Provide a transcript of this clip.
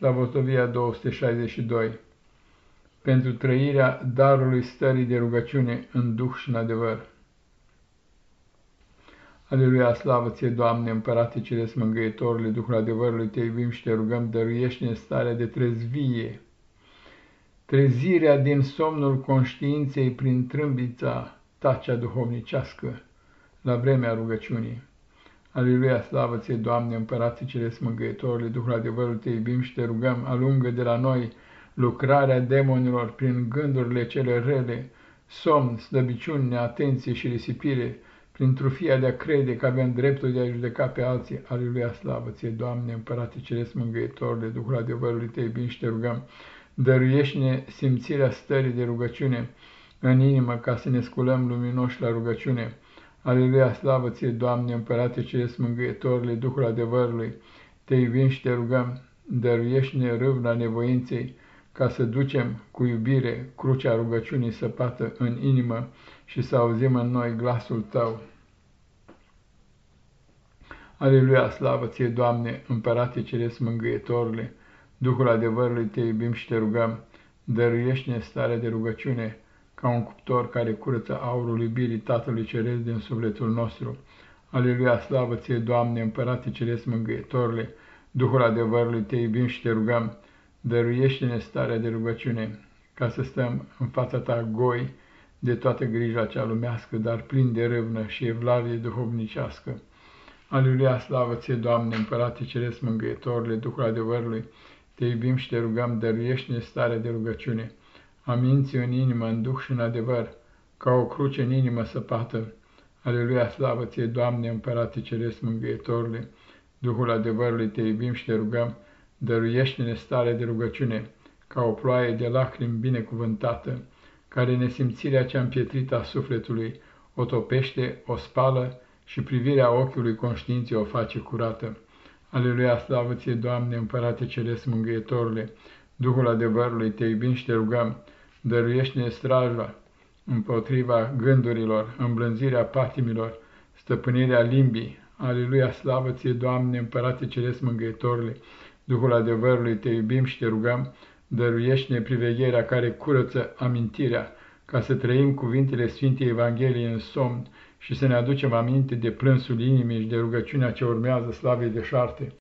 Slavosovia 262 Pentru trăirea darului stării de rugăciune în duh și în adevăr. Aleluia, slavă ție, Doamne, Împărate Ceresc Mângâietorule, Duhul adevărului, te iubim și te rugăm, dăruiește-ne starea de trezvie, trezirea din somnul conștiinței prin trâmbița tacea duhovnicească la vremea rugăciunii. Aleluia, slavă ție, Doamne, Împărate Ceresc Mângâietorule, Duhul adevărului, te iubim și te rugăm, alungă de la noi lucrarea demonilor prin gândurile cele rele, somn, slăbiciuni, neatenție și risipire, prin trufia de a crede că avem dreptul de a judeca pe alții. Aleluia, slavă ție, Doamne, Împărate Ceresc Mângâietorule, Duhul adevărului, te iubim și te rugăm, dăruiește-ne simțirea stării de rugăciune în inimă ca să ne sculăm luminoși la rugăciune. Aleluia, slavă ție, Doamne, Împărate Ceresc Mângâietorule, Duhul adevărului, te iubim și te rugăm, dăruiește-ne râvna nevoinței, ca să ducem cu iubire crucea rugăciunii săpată în inimă și să auzim în noi glasul Tău. Aleluia, slavă ție, Doamne, Împărate Ceresc Mângâietorule, Duhul adevărului te iubim și te rugăm, dăruiește-ne starea de rugăciune, ca un cuptor care curăță aurul iubirii Tatălui Ceresc din sufletul nostru. Aleluia, slavă ție, Doamne, Împărate Ceresc Mângâietorule, Duhul adevărului te iubim și te rugăm, dăruiește-ne starea de rugăciune, ca să stăm în fața ta goi de toată grija cea lumească, dar plin de râvnă și evlavie duhovnicească. Aleluia, slavă ție, Doamne, Împărate Ceresc Mângâietorule, Duhul adevărului, te iubim și te rugăm, dăruiește-ne starea de rugăciune, aminți în inimă, în duh și în adevăr, ca o cruce în inimă săpată. Aleluia, slavă ție, Doamne, Împărate Ceresc Mângâietorule, Duhul adevărului, te iubim și te rugăm, dăruiește-ne stare de rugăciune, ca o ploaie de lacrimi binecuvântată, care nesimțirea cea împietrită a sufletului o topește, o spală și privirea ochiului conștiinței o face curată. Aleluia, slavă ție, Doamne, Împărate Ceresc Mângâietorule, Duhul adevărului, te iubim și te rugăm, dăruiește-ne straja împotriva gândurilor, îmblânzirea patimilor, stăpânirea limbii. Aleluia, slavă ție, Doamne, Împărate Ceresc Mângâietorule, Duhul adevărului, te iubim și te rugăm, dăruiește-ne privegherea care curăță amintirea, ca să trăim cuvintele Sfintei Evangheliei în somn și să ne aducem aminte de plânsul inimii și de rugăciunea ce urmează slavei de șarte.